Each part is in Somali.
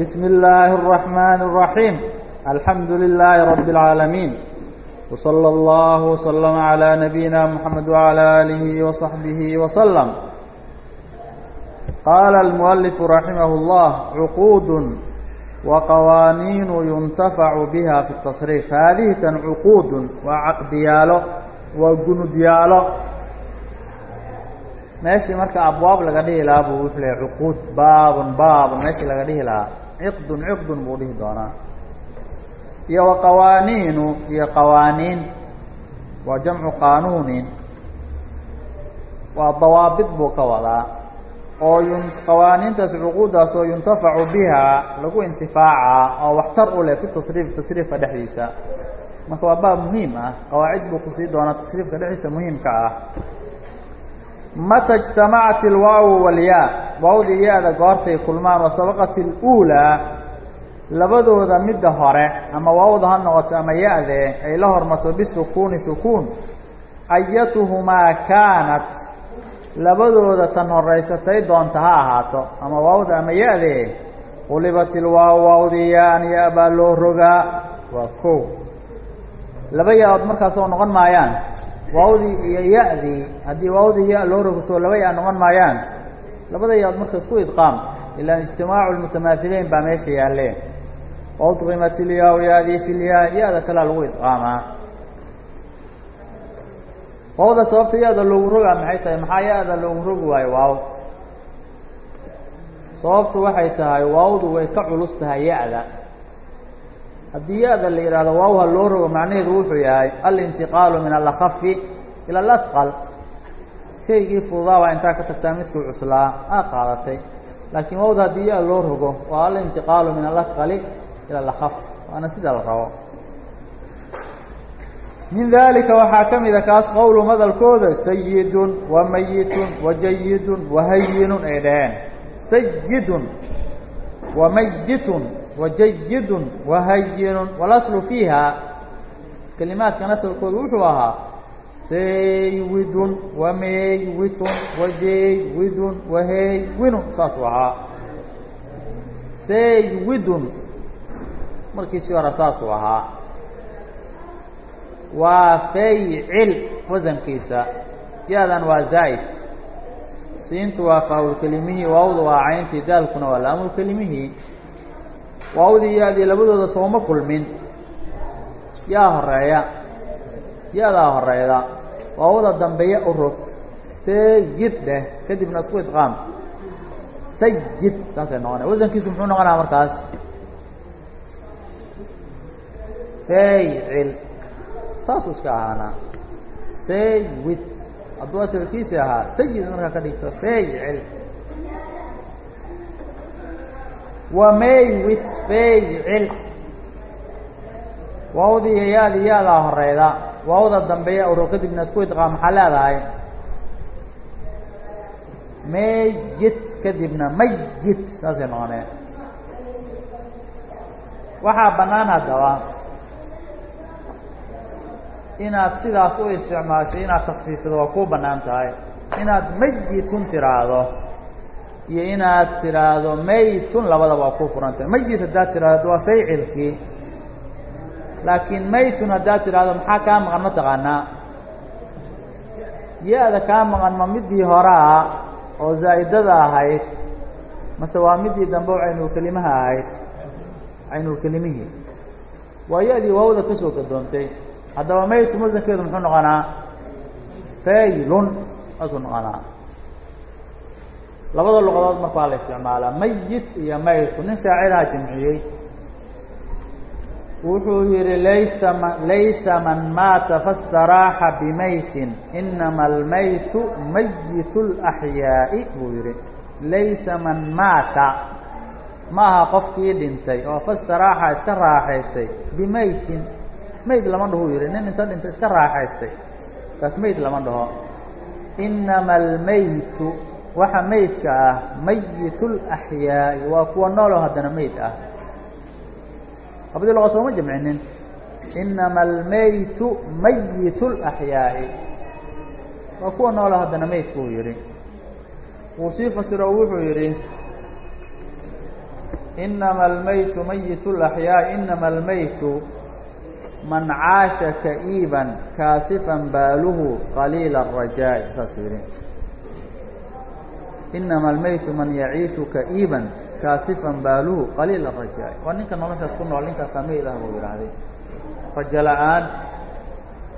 بسم الله الرحمن الرحيم الحمد لله رب العالمين وصلى الله وسلم على نبينا محمد وعلى آله وصحبه وسلم قال المؤلف رحمه الله عقود وqawاaniin يunتaفع bha في التصريف hadihi tan cquud waa caqdiyaalo waa gunudyaalo meeshii marka abwaab laga dhihi lahaa buu wuxuu leehay cuquud baabun baabun. Meeshii laga dhihi lahaa ciqdun ciqdun buu dhihi doonaa. Iyo waqawaaniinu iyo qawaaniin waa jamcu qaanuunin waa dawaabid buu ka wadaa. Oo qawaaniintaas cuquuddaas oo yuntafacu bihaa lagu intifaaca oo waxtar u leh fi tasriif tasriifka dhexdiisa. Marka waa baab muhiim ah qawaacid buu ku sii doonaa tasriifka dhexdiisa muhiimka ah mata اجtamacat اlwaaw walyaa waawdii ya-da goortay kulmaan wasabaqat اluulaa labadooda midda hore ama waawda ha noqoto ama ya-dee ay la hormato bisukuuni sukuun ayatuhumaa kaanat labadooda tan horaysatay doonta ha ahaato ama waawda ama ya-dee qulibat ilwaaw waawdii ya-an ya baa loo rogaa waa kow laba ya-ood markaas oo noqon maayaan waawdii iyo ya-dii haddii waawdii ya loo rogsoo laba ya noqon maayaan. Labada ya-ood marka isku idqaam ilaan ijtimaacu lmutamaahileyn baa meesha yaalleen waudqimat ilyaa ya-dii filyaa ya-da kalea lagu idqaamaa waawda sababta ya-da loogu rogaa maxay tahay? Maxaa ya-da loogu rogi waayo waaw? Sababtu waxay tahay waawdu way ka culus tahay ya-da haddii ya-da la yidhaahdo waawha loo rogo macnaheedu wuxuu yahay alintiqaalu min alakhafi ila alafqal shaygii fududaa baa intaa ka tagtaa midkuu cuslaa aa qaadatay. Laakiin waawda haddii ya loo rogo waa alintiqaalu min alafqali ila alakaf waana sida la rabo. Min dalika waxaa ka mida kaas qowlu madalkooda sayidun wa mayitun wa jayidun wa hayinun ay dhaheen. Sayidun wa mayitun wa jayidun wa hayinun walaslu fiiha. Kelimaadkan asalkooda wuxuu ahaa saywidun wa meywitun wa jeywidun wa heywinun saasuu ahaa. Saywidun markiisii hore saasuu ahaa. Waa faycil wasankiisa ya-dan waa zaa'id. Siintu waa faawulkelimihii waawdu waa cayntii daalkuna waa laamulkelimihii waawdii ya-dii labadooda sooma kulmin. Yaa horreeya ya-daa horeyda waawda dambeeya u rog. Sayid dheh kadibna isku idqaam. Sayid saasay noqonaya wasankiisu muxuu noqonaya markaas? Faycil saasuu iska ahaanaa saywid hadduu asalkiisii ahaa. Sayid markaa ka dhigto faycil wa maywit faycil waawdii iyo ya-dii ya-daa horeyda. Waawda dambeeya uro kadibna isku idqaam maxaa leedahay? Mayit kadibna mayit saasay noqoneen. Waxaa bannaan haddaba inaad sidaas u isticmaasho inaad takfiifido waa kuu bannaan tahay. Inaad mayitun tiraahdo iyo inaad tiraahdo maytun labadaba waa kuu furan tahay mayit haddaad tiraahdo waa faycilkii laakiin maytun haddaad tiraahdo maxaa kaa maqan? Ma taqaanaa. Ya-da kaa maqan ma midii horaa oo zaa'idada ahayd mase waa midii dambe oo caynulkelimaha ahayd caynulkelimihii waa ya-dii waawda ka soo gadoontay. Haddaba maytun wasankeedu muxuu noqonaa? Faylun saasuu noqonaa labada luqadood marka waa la isticmaalaa mayit iyo maytun nin shaaciraha jamciyey wuxuu yidhi laysa laysa man maata fastaraaxa bimaytin inama almaytu mayit اlaxyaa'i buu yidhi. Laysa man maata ma aha qofkii dhintay oo fastaraaxa iska raaxaystay bimaytin mayd lama dhahu yidhi. Nin inta dhintay iska raaxaystay kaas mayd lama dhaho. Inama almaytu waxa maydka ah mayitulaxyaa'i waa kuwa nooloo haddana mayd ah. Labadii loqo sooma jamcinin inama almaytu mayitulaxyaa'i waa kuwa nooloo haddana maydku uu yidhi. Wuu sii fasiro wuxuu yidhi inama almaytu mayitulaxyaa'i inama almaytu man caasha ka'iiban kaasifan baaluhu qaliila arajaa'i saasuu yidhi inama almaytu man yaciishu ka'iiban kaasifan baaluhu qaliila الrajaa'i waa ninka noloshaas ku nool ninkaasaa meyd ah buu yidhaahday rajo la'aan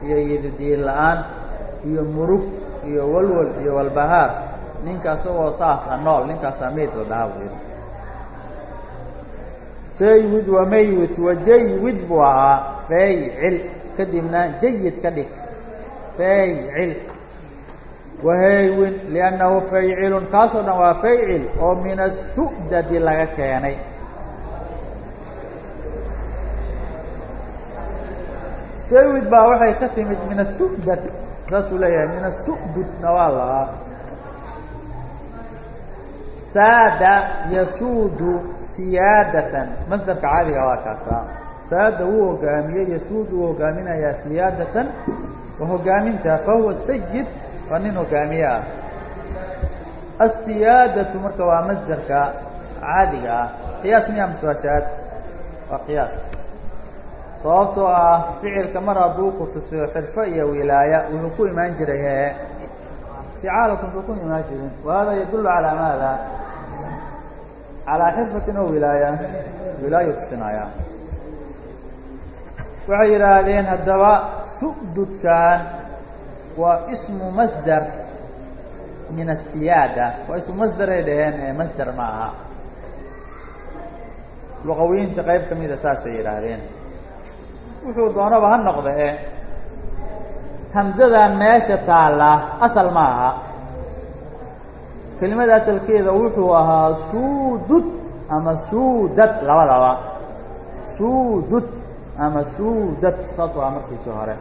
iyo yadidiin la'aan iyo murug iyo walwal iyo walbahaar ninka isagoo saasa nool ninkaasaa meyd la buu yidhi saywid wa maywid wa jaywid buu ahaa faycil kadibna jayid ka dhig faycil wahaywin liannahu faycilun kaasoo dhan waa faycil oo min asu'dadi laga keenay. Saywid baa waxay ka timid min asudad saasuu leeyahay min asududna waa lahaa saada yasuudu siyaadatan. Masdarka caadiga waa kaasaa saada wuu hogaamiyey yasuudu wuu hogaaminayaa siyaadatan. Waa hogaaminta fahuwa sayid waa nin hogaamiye ah. Asiyaadatu marka waa masdarka caadiga ah. Qiyaas miyaa maswaashaad? Waa qiyaas. Sababtoo ah ficilka mar hadduu ku tusiyo xirfo iyo wilaaya wuxuu ku imaan jiray hee ficaalatun suu ku imaan jirin wahada yadullu calaa maada? Calaa xirfatin oo wilaaya. Wilaayu tusinayaa waxay yidhaahdeen haddaba su'dudkan waa ismu masdar min asiyaada waa ismu masdaray dhaheen ee masdar ma aha. Luqawiyiinta qayb ka mida saasay yidhaahdeen. Wuxuu doonaba ha noqda e hamzadan meesha taalla asal ma aha. Kelimada asalkeeda wuxuu ahaa suudud ama suudad labadaba. Suudud ama suudad saasuu ahaa markiisii hore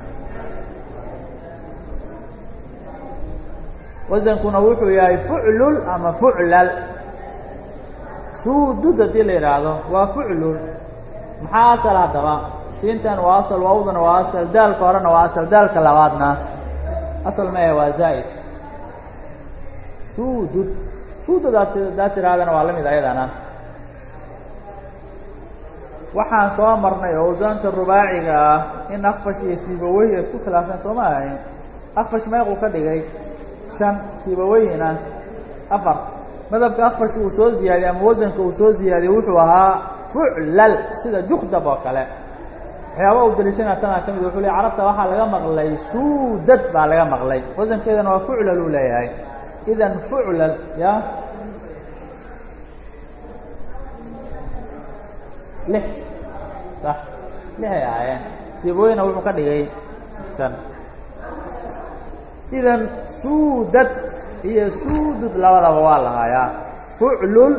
wasankuna wuxuu yahay fuclul ama fuclal. Suudud haddii la yidhaahdo waa fuclul. Maxaa asal haddaba siintan waa asal waawdana waa asal daalka horena waa asal daalka labaadna. Asal ma ahe waa zaa'id. Suudud suudad adaa tirahdana waa la mid ayadana. Waxaan soo marnay owsaanta rubaaciga ah in akfash iyo siibaweyhi isku khilaafeen soo ma ahayn. Akfash meequu ka dhigay shan siibaweyhina afar. Madabka akfash uu soo ziyaadiyey ama wasanka uu soo ziyaadiyey wuxuu ahaa fuclal sida jukdab oo kale. Waxyaaba u daliishana tanaa ka mid wuxuu le carabta waxaa laga maqlay suudad baa laga maqlay. Wasankeedana waa fuclal uu leeyahay. Idan fuclal ya? Lix sax lixay ahaayeen. Siibooyina wuxuu ka dhigay shan idan suudad iyo suudud labadaba waa lahaayaa fuclul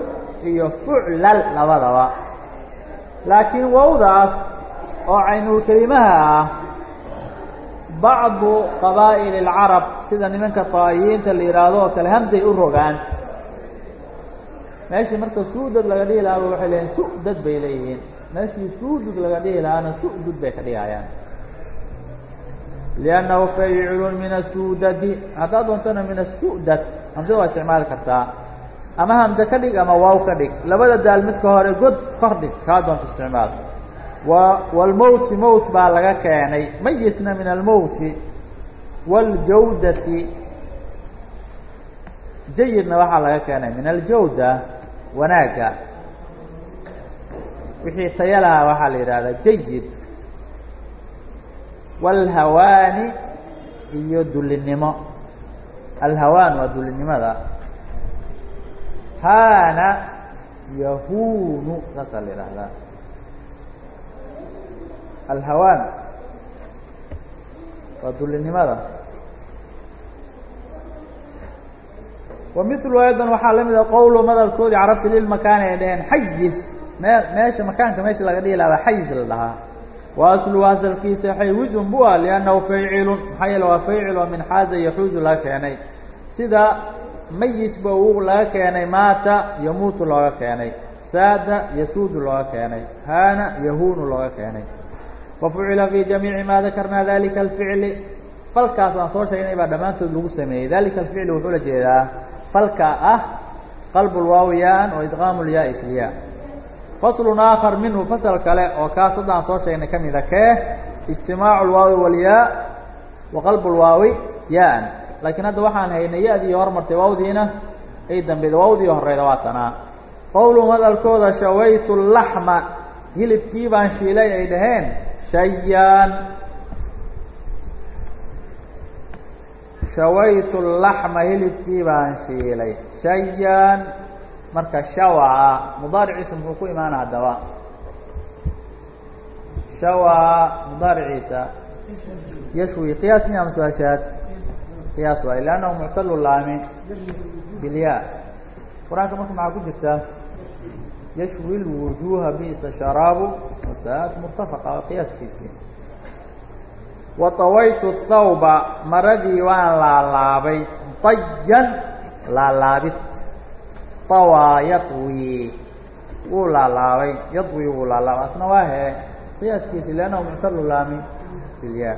iyo fuclal labadaba. Laakiin wowdaas oo caynulkelimaha ah bacdu qabaa'ili اlcarab sida nimanka طaa'iyiinta la yidhaahdo oo kale hamsay u rogaan. Meeshii marka suudad laga dhihi lahaaba waxay leeyihiin su'dad bay leeyihiin. Meeshii suudud laga dhihi lahaana su'dud bay ka dhigayaan liannahu faycilun min asuudadi haddaad doontana min asu'dad hamsada waa isticmaali kartaa ama hamse ka dhig ama waaw ka dhig labada daal midka hore god kor dhig kaa doonto isticmaal wاlmowti mowt baa laga keenay mayitna min almowti wاljawdati jayidna waxaa laga keenay min aljawda wanaagga wixii taya lahaa waxaa la yidhahdaa jayid wاlhawaani iyo dulinimo. Alhawaan waa dulinimada. Haana yahuunu saasaa la yidhaahdaa alhawaan waa dulinimada. Wa milu aydan waxaa la mida qowlu madalkoodii carabti lilmakaani ay dhaheen xayiz mee meesha makaanka meesha laga dhihi lahaa xayiz la dhahaa wa asluhu asalkiisa xaywizun bu ah liannahu faycilun maxaa yeele waa faycil oo min xaaza yaxuuzu laga keenay sida mayitba uu laga keenay maata yamuutu looga keenay saada yasuudu looga keenay haana yahuunu looga keenay fafucila fii jamiici maa dakarnaa dalika alficli falkaas aan soo sheegnay baa dhammaantood lagu sameeyey dalika alficli wuxuu la jeedaa falka ah qalbu lwaawi yaan wa idqaamu lyaai fi lyaa faslun aakhar minhu fasal kale oo kaas haddaan soo sheegnay ka mida kee ijtimaacu lwaawi walyaa wa qalbu lwaawi yaa-an laakiin hadda waxaan haynay ya-dii hormartay waawdiina ay dambeyda waawdii horeyda waa tanaa. Qowluhum hadalkooda shawaytu laxma hilibkii baan shiilay ay dhaheen shayaan shawaytu laxma hilibkii baan shiilay shayaan marka shawaca mudaariciisa muxuu ku imaana haddaba. Shawaca mudaariciisa yashwi qiyaas miya masuashaad qiyaas waay lannahu muctalu laami bilyaa qur'aanka marka maxaa ku jirta? Yashwi lwujuuha bi'sa sharaabu wasaat murtafaqa qiyaaskiisii. Wa tawaytu thawba maradii waan laalaabay dayan laalaabid tawaa yadwi wuu laalaabay yadwi wuu laalaabay asna waa hee qiyaaskiisi lannahu muctalu laami bilyaa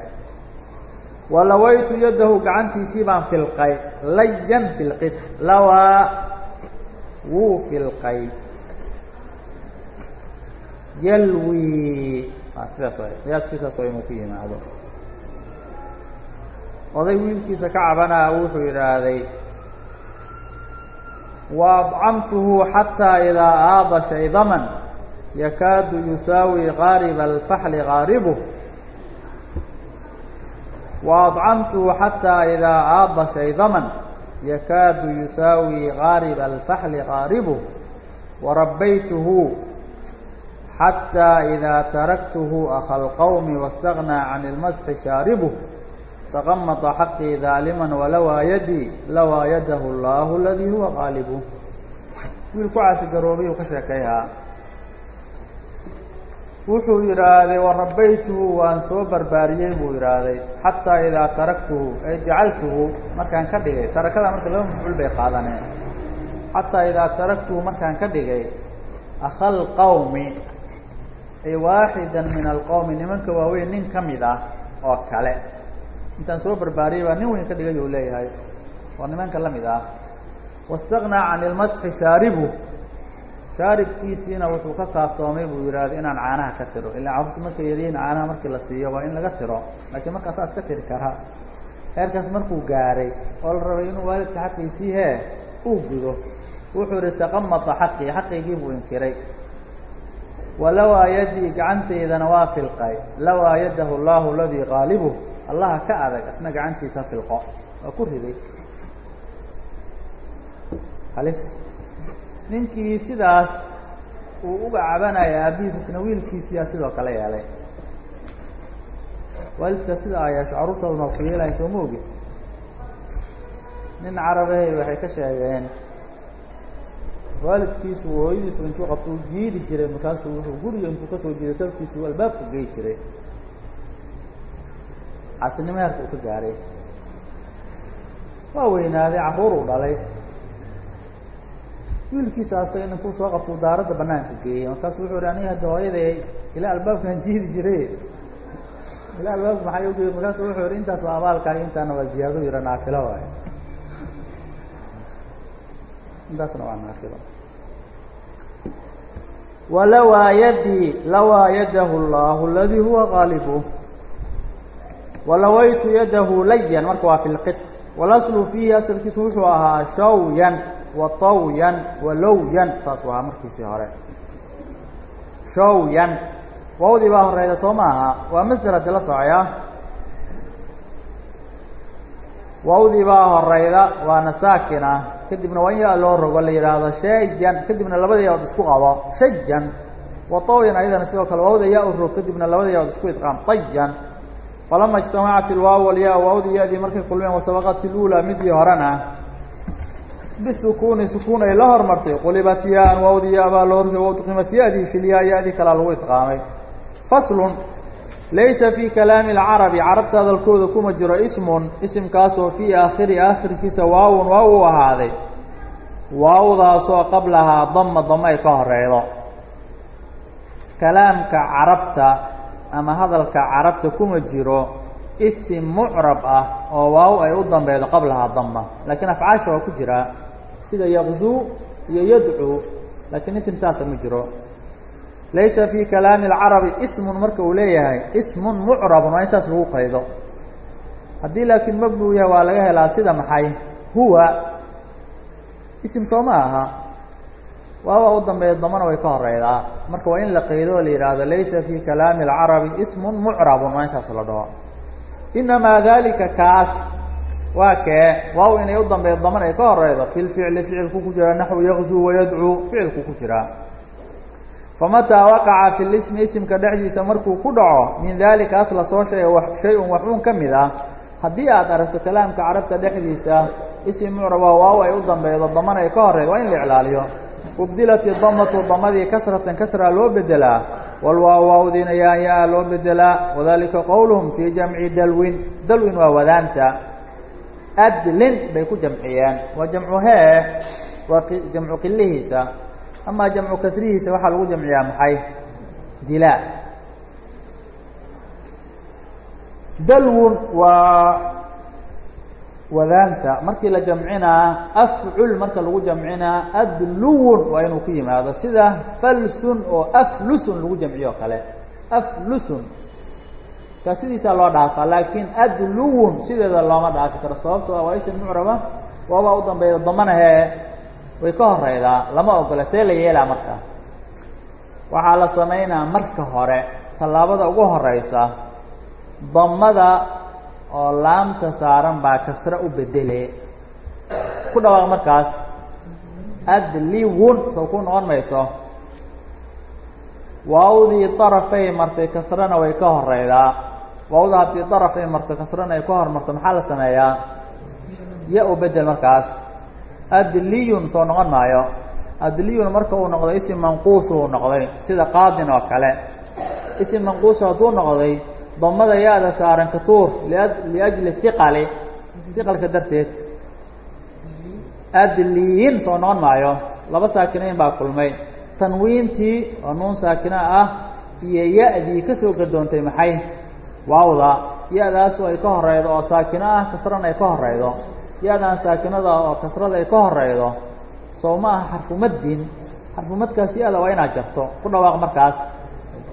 walawaytu yadahu gacantiisii baan filqay layan filqid lawaa wuu filqay yalwi sidaas waay qiyaaskiisaas waa inuu ku yimaado oday wiilkiisa ka cabanaa wuxuu yidhaahday wa adcamtuhu xataa idaa aada shaydaman yakaadu yusaawi qaariba alfaxli qaaribuh وأطcمته حتى إdا aada شhaydaما يkاadu يusaaوي غاaرب الفحل غاaربه وربyته حتى إdا تركته أخا الqوم واستغنى عن المسح شhاaربه taqamata xaqii daaliman walawaa yadii lawaa yadahu allaahu aladii huwa qaalibu wiil ku caasigaroobay uu ka sheekayhaa wuxuu yidhaahday wa rabbaytuhu waan soo barbaariyey buu yidhaahday xataa idaa taraktuhu ay jacaltuhu markaan ka dhigay tarakada marka laba mafcuul bay qaadaneen xataa idaa taraktuhu markaan ka dhigay akhal qawmi ay waaxidan min alqowmi nimanka waaweyn nin ka mid ah oo kale intaan soo barbaariyey baa nin weyn ka dhigay uu leeyahay. Oo nimanka la mid ah. Wastaqnaa can ilmasxi shaaribu. Shaaribkiisiina wuxuu ka kaaftoomay buu yidhaahday inaan caanaha ka tiro. Ilaa carruurta markay yaryihiin caanaha markii la siiyo waa in laga tiro. Laakiin markaasaa iska tiri karaa heerkaas markuu gaaray oo la rabay inuu waalidka xaqiisii hee uu gudo. Wuxuu yihi taqamata xaqii xaqiygii buu inkiray. Walawaa yadii gacantaydana waa filqay. Lawaa yadahu allahu aladii qaalibuh allaha ka adag isna gacantiisa filqo waa ku riday. Halis. Ninkii sidaas uu uga cabanaya aabbihiisa isna wiilkiisiyaa sidoo kale yeelay. Waalidka sida a yeesho carruurtooda maa ku yeelahayn soo ma ogid. Nin carabahay waxay ka sheegeen waalidkiisu hooyadiisu intuu qabto u jiidi jiray markaasuu wuxuu guriga intuu ka soo jiiday sababkiisu albaabku gey jiray casinimo heerka uu ka gaaray waa weynaaday carruur uu dhalay. Wiilkiisa asaga intuu soo qabto daaradda banaanka geeyey markaasu wuxuu hi aniga hadda hooyaday ilaa albaabkan jiidi jiray ilaa albaabka maxay ugeey markaasu wuxuu yihi intaas waa abaalkaaga intaana waa ziyaado yara naafilo waay. Intaasna waa naafilo. Walawaa yadii lawaa yadahu huwa qaalibu walawaytu yadahu layan marka waa fi lqit walaslu fiihi asalkiisu wuxuu ahaa shawyan watawyan walowyan saasuu ahaa markiisii hore. Shawyan wawdii baa horeyda soo ma aha waa masder haddi la socoyaa wawdii baa horeyda waana saakina kadibna waa in yaa loo rogo la yidhaahdo shayan kadibna labada isku qabo. Shayan watawyan ayadana sidoo kale wawda yaa u rog kadibna labada yaood isku idqaam. Tayan falama ijtamacat ilwaaw walyaa waawdii ya-dii markay kulmeen wasabaqat ilulaa midii horena bisukuuni sukuun ay la hormartay qulibat ya-an waawdii ya baa loo rogay wauqimat ya-dii filyaa ya-dii kalaa lagu idqaamay faslun laysa fii kalaami alcarabi carabta hadalkooda kuma jiro ismun isimkaasoo fii aakhiri aakhirkiisa waawun waa uu ahaaday waawdaasoo qablahaa dama dama ay ka horeydo kalaamka carabta ama hadalka carabta kuma jiro isim mucrab ah oo waaw ay u dambeydo qablahaa dama laakiin afcaasha waa ku jiraa sida yaqzuu iyo yadcuu laakiin isim saasa ma jiro. Laysa fii kalaami اlcarabi ismun marka uu leeyahay ismun mucrabun waa in saas lagu qaydo. Haddii laakiin mabnuu yahay waa laga helaa sida maxay? Huwa. Isim soo ma aha waaba u dambeeya damana way ka horeydaa marka waa in la qaydo oo la yidhaahdo laysa fii kalaami اlcarabi ismun mucrabun. Waa in saas la dhaho. Inamaa dalika kaas. Waa kee? Waaw inay u dambeeyo daman ay ka horeydo fi lficli ficilku ku jira naxwu yaqzuu wayadcuu ficilku ku jiraa famataa waqaca fi lismi isimka dhexdiisa markuu ku dhaco min dalika asla soo sheega shay-un waxuun ka mid ah. Haddii aad aragto kalaamka carabta dhexdiisa isim mucraba waaw ay u dambeeydo daman ay ka horeydo waa in la iclaaliyo ubdilat idamatu damadii kasratan kasraa loo bedelaa walwaaw waawdiina yaaya-a loo bedelaa wadalika qowluhum fii jamci dalwin dalwin waa wadaanta adlin bay ku jamciyeen waa jamcu hee waa jamcu qilihiisa amaa jamcu kasrihiisa waxaa lagu jamciyaa maxay dilaa dalwun waa wadaanta. Markii la jamcinaa afcul marka lagu jamcinaa adluwun waa inuu ku yimaado. Sida falsun oo aflusun lagu jamciyo kale. Aflusun. Ka sidiisaa loo dhaafaa laakiin adluwun sideeda looma dhaafi karo. Sababto waa isim mucraba waabaa u dambeeya damanahee way ka horeydaa lama ogola see la yeelaa marka. Waxaa la samaynaa marka hore tallaabada ugu horeysa damada oo laamta saaran baa kasra u bedele. Ku dhawaaq markaas. Adliwun sow ku noqon mayso. Waawdii darafay martay kasrana way ka horeydaa waawda haddii daraf ay marto kasrana ay ka hormarto maxaa la sameeyaa? Ya u bedel markaas. Adliyun soo noqon maayo. Adliyun marka uu noqday isim manquus uu noqday sida qaadin oo kale. Isim manquus hadduu noqday damada ya-da saaran katuur liajli hiqali hiqalka darteed. Adliyin soo noqon maayo. Laba saakinayn baa kulmay. Tanwiintii oo nuun saakina ah iyo ya-dii ka soo gadoontay maxay? Waawda. Ya-daasu ay ka horeydo oo saakino ah kasrana ay ka horeydo ya-daan saakinada oo kasrada ay ka horeydo soo ma aha xarfumaddin xarfumadkaas ya-da waa inaad jarto ku dhawaaq markaas.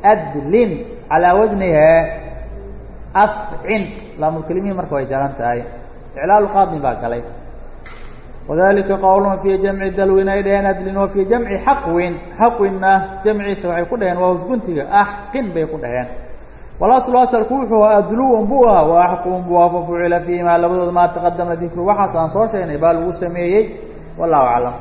Adlin calaa wasnihe afcin. Laamulkelimihi marka way jaran tahay. Iclaalu qaadin baa galay. Wadalika qowlun fii jamci dalwin ay dhaheen adlin wa fii jamci xaqwin xaqwinna jamciisa waxay ku dhaheen waa husguntiga. Axqin bay ku dhaheen. Walaslu asalku wuxuu ahaa adluwan buu ahaa wa axqun buu aha fa fucila fiihimaa labadooda maa taqadama dikru. Waxaas aan soo sheegnay baa lagu sameeyey. Wallahu aclam